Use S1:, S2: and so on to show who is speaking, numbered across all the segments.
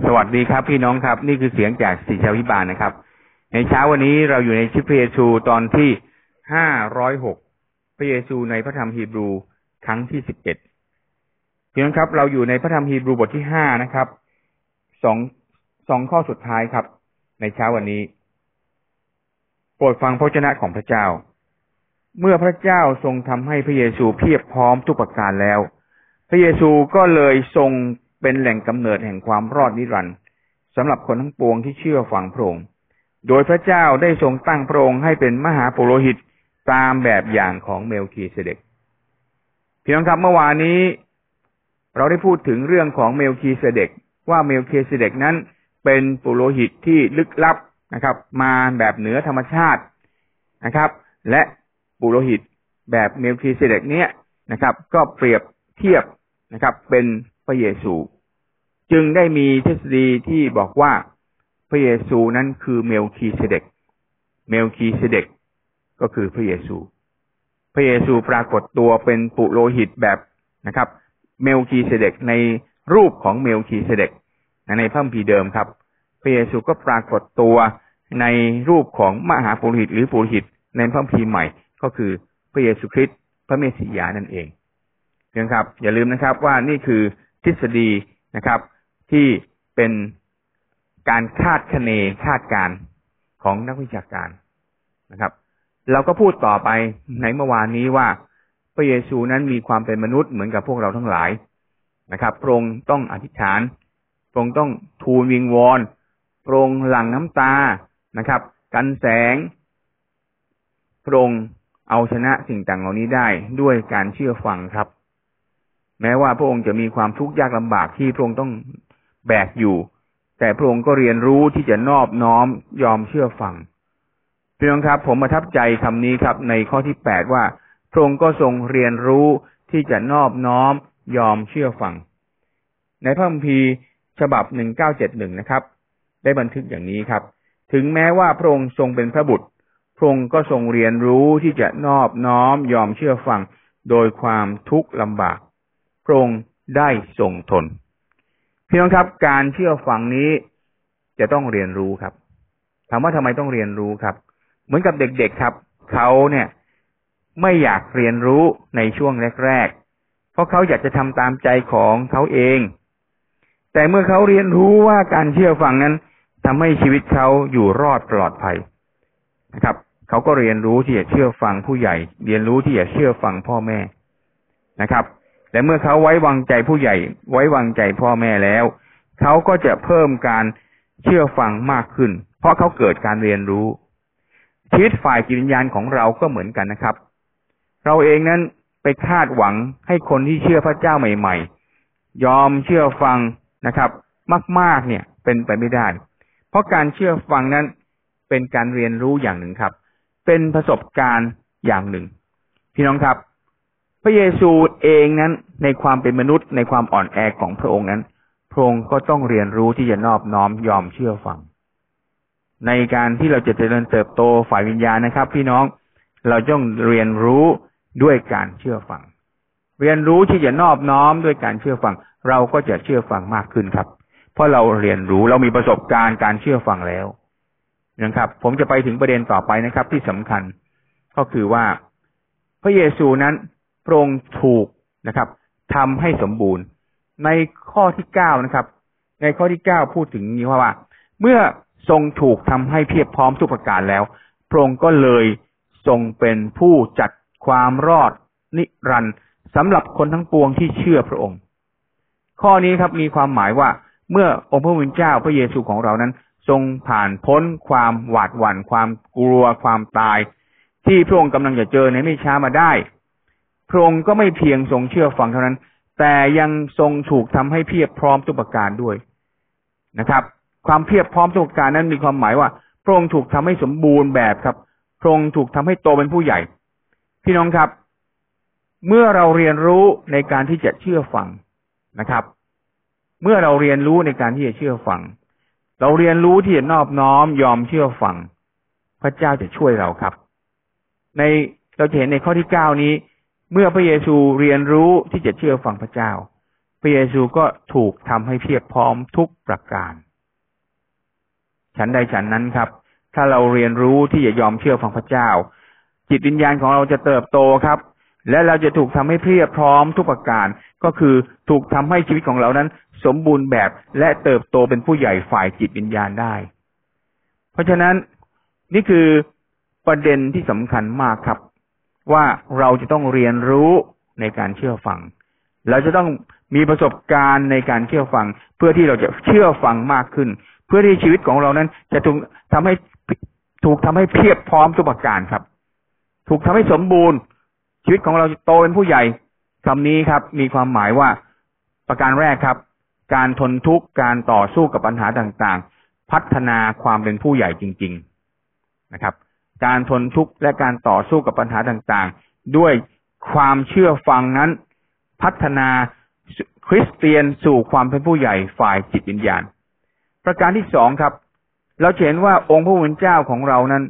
S1: สวัสดีครับพี่น้องครับ นี่คือเสียงจากศิชาวิบาลนะครับ ในเช้าวันนี้เราอยู่ในชิพระเยซูตอนที่ห้าร้อยหกพระเยซูในพระธรรมฮีบรูครั้งที่สิบเอ็ดพี่น้องครับ เราอยู่ในพระธรรมฮีบรูบทที่ห้านะครับสองสองข้อสุดท้ายครับ ในเช้าวันนี้ โปรดฟังพระเจ้าของพระเจ้า เมื่อพระเจ้าทรงทำให้พระเยซูเพียบพร้อมทุกประการแล้ว พระเยซูก็เลยทรง เป็นแหล่งกำเนิดแห่งความรอดนิรันดร์สำหรับคนทั้งปวงที่เชื่อฟังพระองค์โดยพระเจ้าได้ทรงตั้งพระองค์ให้เป็นมหาปุโรหิตตามแบบอย่างของเมลคีเสเดกพี่น้องครับเมื่อวานนี้ เราได้พูดถึงเรื่องของเมลคีเสเดกว่าเมลคีเสเดกนั้นเป็นปุโรหิตที่ลึกลับนะครับ มาแบบเหนือธรรมชาตินะครับ และปุโรหิตแบบเมลคีเสเดกเนี้ยนะครับ ก็เปรียบเทียบนะครับ เป็นพระเยซู จึงได้มีทฤษฎีที่บอกว่าพระเยซูนั้นคือเมลคีเสเดก เมลคีเสเดกก็คือพระเยซู พระเยซูปรากฏตัวเป็นปุโรหิตแบบนะครับ เมลคีเสเดกในรูปของเมลคีเสเดกในพระคัมภีร์เดิมครับ พระเยซูก็ปรากฏตัวในรูปของมหาปุโรหิตหรือปุโรหิตในพระคัมภีร์ใหม่ก็คือพระเยซูคริสต์พระเมสสิยานั่นเองนะครับ อย่าลืมนะครับว่านี่คือ ทฤษฎีนะครับ ที่เป็นการคาดคะเนคาดการของนักวิชาการนะครับ เราก็พูดต่อไปในเมื่อวานนี้ว่า พระเยซูนั้นมีความเป็นมนุษย์เหมือนกับพวกเราทั้งหลายนะครับพระองค์ต้องอธิษฐานพระองค์ต้องทูลวิงวอนพระองค์หลั่งน้ำตานะครับ กันแสงพระองค์เอาชนะสิ่งต่างเหล่านี้ได้ด้วยการเชื่อฟังครับ แม้ว่าพระองค์จะมีความทุกข์ยากลำบากที่พระองค์ต้องแบกอยู่ แต่พระองค์ก็เรียนรู้ที่จะนอบน้อมยอมเชื่อฟังพี่น้องครับ ผมประทับใจคำนี้ครับ ในข้อที่แปดว่า พระองค์ก็ทรงเรียนรู้ที่จะนอบน้อมยอมเชื่อฟัง ในพระคัมภีร์ฉบับหนึ่งเก้าเจ็ดหนึ่งนะครับ ได้บันทึกอย่างนี้ครับ ถึงแม้ว่าพระองค์ทรงเป็นพระบุตรพระองค์ก็ทรงเรียนรู้ที่จะนอบน้อมยอมเชื่อฟัง โดยความทุกข์ลำบาก พระองค์ได้ทรงทน พี่น้องครับ การเชื่อฟังนี้จะต้องเรียนรู้ครับถามว่าทำไมต้องเรียนรู้ครับ เหมือนกับเด็กๆครับ เขาเนี่ย ไม่อยากเรียนรู้ในช่วงแรกๆ เพราะเขาอยากจะทำตามใจของเขาเอง แต่เมื่อเขาเรียนรู้ว่าการเชื่อฟังนั้นทำให้ชีวิตเขาอยู่รอดปลอดภัยนะครับ เขาก็เรียนรู้ที่จะเชื่อฟังผู้ใหญ่ เรียนรู้ที่จะเชื่อฟังพ่อแม่นะครับ และเมื่อเขาไว้วางใจผู้ใหญ่ ไว้วางใจพ่อแม่แล้ว เขาก็จะเพิ่มการเชื่อฟังมากขึ้น เพราะเขาเกิดการเรียนรู้ ชีวิตฝ่ายจิตวิญญาณของเราก็เหมือนกันนะครับ เราเองนั้นไปคาดหวังให้คนที่เชื่อพระเจ้าใหม่ ๆ ยอมเชื่อฟังนะครับ มาก ๆ เนี่ยเป็นไปไม่ได้ เพราะการเชื่อฟังนั้นเป็นการเรียนรู้อย่างหนึ่งครับ เป็นประสบการณ์อย่างหนึ่ง พี่น้องครับ พระเยซูเองนั้นในความเป็นมนุษย์ในความอ่อนแอของพระองค์นั้น พระองค์ก็ต้องเรียนรู้ที่จะนอบน้อมยอมเชื่อฟัง ในการที่เราจะเจริญเติบโตฝ่ายวิญญาณนะครับ พี่น้องเราต้องเรียนรู้ด้วยการเชื่อฟัง เรียนรู้ที่จะนอบน้อมด้วยการเชื่อฟัง เราก็จะเชื่อฟังมากขึ้นครับ เพราะเราเรียนรู้เรามีประสบการณ์การเชื่อฟังแล้วนะครับ ผมจะไปถึงประเด็นต่อไปนะครับ ที่สำคัญก็คือว่าพระเยซูนั้น พระองค์ถูกนะครับทำให้สมบูรณ์ ในข้อที่เก้านะครับ ในข้อที่เก้าพูดถึงนี้ว่า เมื่อทรงถูกทำให้เพียบพร้อมทุกประการแล้ว พระองค์ก็เลยทรงเป็นผู้จัดความรอดนิรันดร์สำหรับคนทั้งปวงที่เชื่อพระองค์ ข้อนี้ครับมีความหมายว่าเมื่อองค์พระผู้เป็นเจ้าพระเยซูของเรานั้น ทรงผ่านพ้นความหวาดหวัน่น ความกลัวความตาย ที่พระองค์กำลังจะเจอในไม่ช้ามาได้ พระองค์ก็ไม่เพียงทรงเชื่อฟังเท่านั้น แต่ยังทรงถูกทำให้เพียบพร้อมทุกประการด้วยนะครับ ความเพียบพร้อมทุกประการนั้นมีความหมายว่า พระองค์ถูกทำให้สมบูรณ์แบบครับ พระองค์ถูกทำให้โตเป็นผู้ใหญ่ พี่น้องครับ เมื่อเราเรียนรู้ในการที่จะเชื่อฟังนะครับ เมื่อเราเรียนรู้ในการที่จะเชื่อฟัง เราเรียนรู้ที่จะนอบน้อมยอมเชื่อฟัง พระเจ้าจะช่วยเราครับ ในเราจะเห็นในข้อที่เก้านี้ เมื่อพระเยซูเรียนรู้ที่จะเชื่อฟังพระเจ้า พระเยซูก็ถูกทำให้เพียบพร้อมทุกประการ ฉันใดฉันนั้นครับ ถ้าเราเรียนรู้ที่จะยอมเชื่อฟังพระเจ้า จิตวิญญาณของเราจะเติบโตครับ และเราจะถูกทำให้เพียบพร้อมทุกประการ ก็คือถูกทำให้ชีวิตของเรานั้น สมบูรณ์แบบและเติบโตเป็นผู้ใหญ่ฝ่ายจิตวิญญาณได้ เพราะฉะนั้นนี่คือประเด็นที่สำคัญมากครับ ว่าเราจะต้องเรียนรู้ในการเชื่อฟัง เราจะต้องมีประสบการณ์ในการเชื่อฟัง เพื่อที่เราจะเชื่อฟังมากขึ้น เพื่อที่ชีวิตของเรานั้น จะถูกทำให้ถูกทำให้เพียบพร้อมทุกประการครับ ถูกทำให้สมบูรณ์ ชีวิตของเราจะโตเป็นผู้ใหญ่คำนี้ครับ มีความหมายว่าประการแรกครับ การทนทุกข์การต่อสู้กับปัญหาต่างๆ พัฒนาความเป็นผู้ใหญ่จริง ๆนะครับ การทนทุกข์และการต่อสู้กับปัญหาต่างๆ ด้วยความเชื่อฟังนั้น พัฒนาคริสเตียนสู่ความเป็นผู้ใหญ่ฝ่ายจิตวิญญาณ ประการที่สองครับ เราเห็นว่าองค์พระผู้เป็นเจ้าของเรานั้น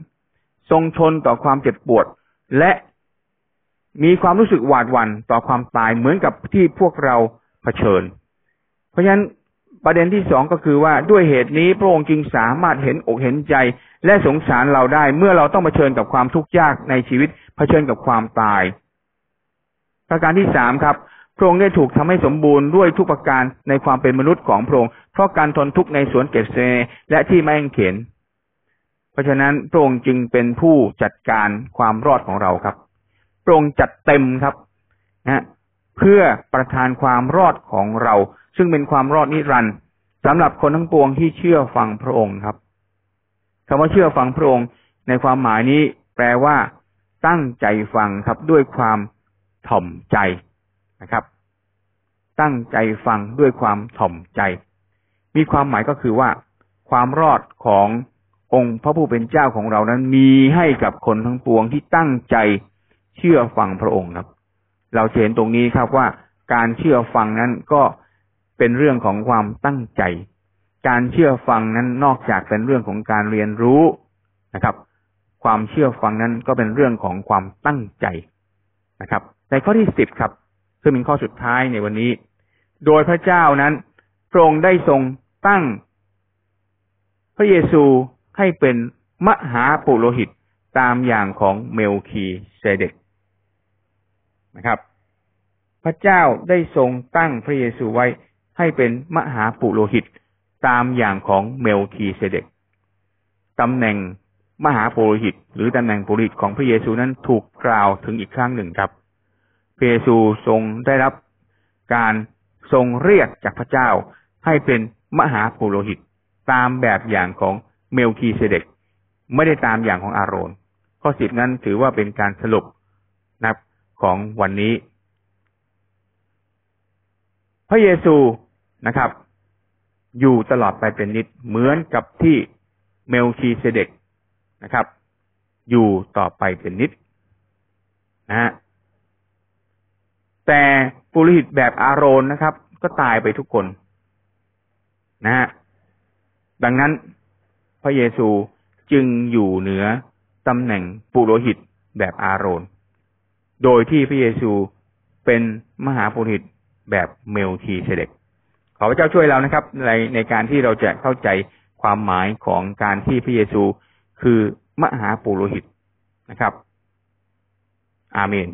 S1: ทรงทนต่อความเจ็บปวด และมีความรู้สึกหวาดหวั่นต่อความตายเหมือนกับที่พวกเราเผชิญ เพราะฉะนั้น ประเด็นที่สองก็คือว่าด้วยเหตุนี้พระองค์จึงสามารถเห็นอกเห็นใจ และสงสารเราได้ เมื่อเราต้องเผชิญกับความทุกข์ยากในชีวิตเผชิญกับความตาย ประการที่สามครับ พระองค์ได้ถูกทำให้สมบูรณ์ด้วยทุกประการในความเป็นมนุษย์ของพระองค์เพราะการทนทุกข์ในสวนเกสเซและที่ไม่เข็นเพราะฉะนั้นพระองค์จึงเป็นผู้จัดการความรอดของเราครับพระองค์จัดเต็มครับนะ เพื่อประทานความรอดของเรา ซึ่งเป็นความรอดนิรันดร์สำหรับคนทั้งปวงที่เชื่อฟังพระองค์ครับคำว่าเชื่อฟังพระองค์ ในความหมายนี้ แปลว่า ตั้งใจฟังครับ ด้วยความถ่อมใจนะครับ ตั้งใจฟังด้วยความถ่อมใจ มีความหมายก็คือว่า ความรอดขององค์พระผู้เป็นเจ้าของเรานั้นมีให้กับคนทั้งปวงที่ตั้งใจเชื่อฟังพระองค์ครับ เราเห็นตรงนี้ครับว่าการเชื่อฟังนั้นก็เป็นเรื่องของความตั้งใจ การเชื่อฟังนั้นนอกจากเป็นเรื่องของการเรียนรู้นะครับ ความเชื่อฟังนั้นก็เป็นเรื่องของความตั้งใจนะครับในข้อที่สิบครับ ซึ่งเป็นข้อสุดท้ายในวันนี้ โดยพระเจ้านั้นพระองค์ได้ทรงตั้ง พระเยซูให้เป็นมหาปุโรหิตตามอย่างของเมลคีเซเดก นะครับ พระเจ้าได้ทรงตั้งพระเยซูไว้ให้เป็นมหาปุโรหิตตามอย่างของเมลคีเซเดกตำแหน่งมหาปุโรหิต หรือตำแหน่งปุโรหิตของพระเยซูนั้นถูกกล่าวถึงอีกครั้งหนึ่งครับ พระเยซูทรงได้รับการทรงเรียกจากพระเจ้าให้เป็นมหาปุโรหิตตามแบบอย่างของเมลคีเซเดกไม่ได้ตามอย่างของอาโรน ข้อสิบนั้นถือว่าเป็นการสรุปนะครับ ของวันนี้ พระเยซูนะครับ อยู่ตลอดไปเป็นนิดเหมือนกับที่เมลคีเซเดกนะครับ อยู่ต่อไปเป็นนิดนะฮะแต่ปุริหิตแบบอาโรนนะครับ ก็ตายไปทุกคนนะฮะดังนั้นพระเยซูจึงอยู่เหนือตำแหน่งปุโรหิตแบบอาโรน โดยที่พระเยซูเป็นมหาปุโรหิตแบบเมลทีเสด็จขอพระเจ้าช่วยเรานะครับ ในในการที่เราจะเข้าใจความหมายของการที่พระเยซูคือมหาปุโรหิตนะครับ อาเมน